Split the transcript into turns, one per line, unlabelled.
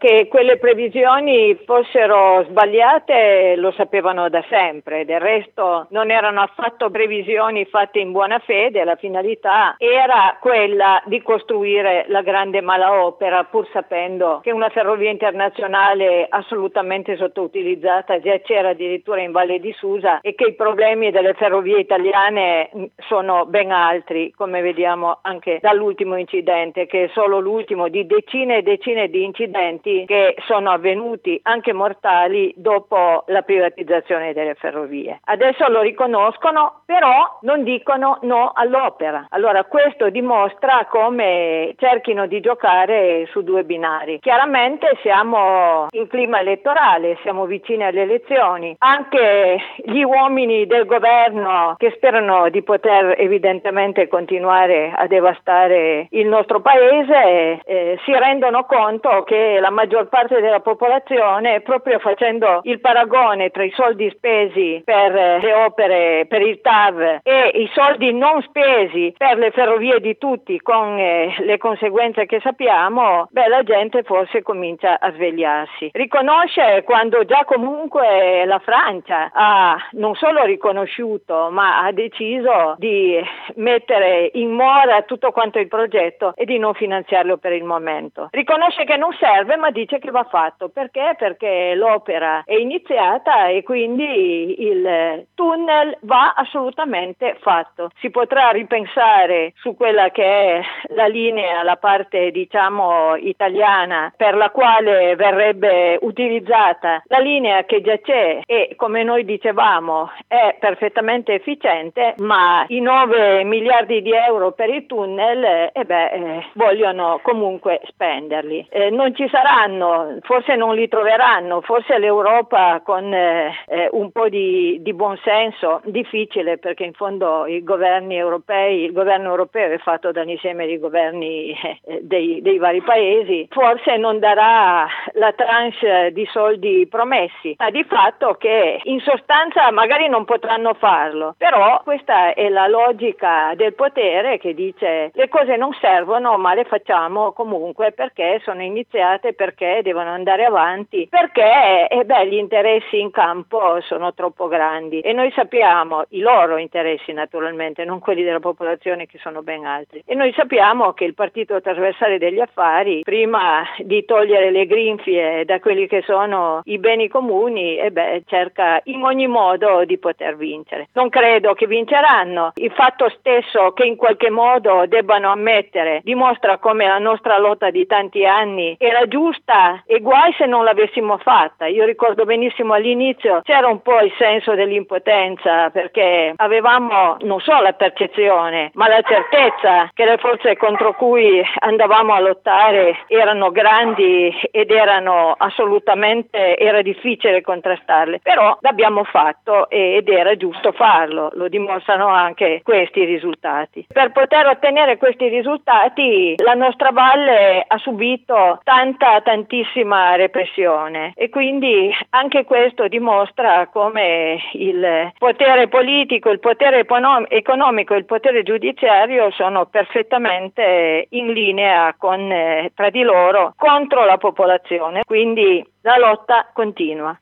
Che quelle previsioni fossero sbagliate lo sapevano da sempre, del resto non erano affatto previsioni fatte in buona fede, la finalità era quella di costruire la grande malaopera pur sapendo che una ferrovia internazionale assolutamente sottoutilizzata già c'era addirittura in Valle di Susa e che i problemi delle ferrovie italiane sono ben altri, come vediamo anche dall'ultimo incidente, che è solo l'ultimo di decine e decine di incidenti che sono avvenuti anche mortali dopo la privatizzazione delle ferrovie. Adesso lo riconoscono, però non dicono no all'opera. Allora questo dimostra come cerchino di giocare su due binari. Chiaramente siamo in clima elettorale, siamo vicini alle elezioni. Anche gli uomini del governo che sperano di poter evidentemente continuare a devastare il nostro paese eh, si rendono conto che la maggior parte della popolazione, proprio facendo il paragone tra i soldi spesi per le opere, per il TAV e i soldi non spesi per le ferrovie di tutti con eh, le conseguenze che sappiamo, beh, la gente forse comincia a svegliarsi. Riconosce quando già comunque la Francia ha non solo riconosciuto, ma ha deciso di mettere in mora tutto quanto il progetto e di non finanziarlo per il momento. Riconosce che non serve, ma dice che va fatto. Perché? Perché l'opera è iniziata e quindi il tunnel va assolutamente fatto. Si potrà ripensare su quella che è la linea, la parte diciamo italiana per la quale verrebbe utilizzata la linea che già c'è e come noi dicevamo è perfettamente efficiente, ma i 9 miliardi di euro per il tunnel eh beh, eh, vogliono comunque spenderli. Eh, non ci saranno, forse non li troveranno, forse l'Europa con eh, eh, un po' di, di buonsenso, difficile perché in fondo i governi europei, il governo europeo è fatto da un insieme di governi eh, dei, dei vari paesi, forse non darà la tranche di soldi promessi, ma di fatto che in sostanza magari non potranno farlo, però questa è la logica del potere che dice le cose non servono ma le facciamo comunque perché sono iniziate, perché devono andare avanti, perché eh beh, gli interessi in campo sono troppo grandi e noi sappiamo i loro interessi naturalmente, non quelli della popolazione che sono ben altri. E noi sappiamo che il partito trasversale degli affari, prima di togliere le grinfie da quelli che sono i beni comuni, eh beh, cerca in ogni modo di poter vincere. Non credo che vinceranno. Il fatto stesso che in qualche modo debbano ammettere dimostra come la nostra lotta di tanti anni era giusta e guai se non l'avessimo fatta. Io ricordo benissimo all'inizio c'era un po' il senso dell'impotenza perché avevamo non solo la percezione ma la certezza che le forze contro cui andavamo a lottare erano grandi ed erano assolutamente era difficile contrastarle, però l'abbiamo fatto ed era giusto farlo, lo dimostrano anche questi risultati. Per poter ottenere questi risultati la nostra valle ha subito tanta tantissima repressione e quindi anche questo dimostra come il potere politico, il potere economico e il potere giudiziario sono perfettamente in linea con, eh, tra di loro contro la popolazione, quindi la lotta continua.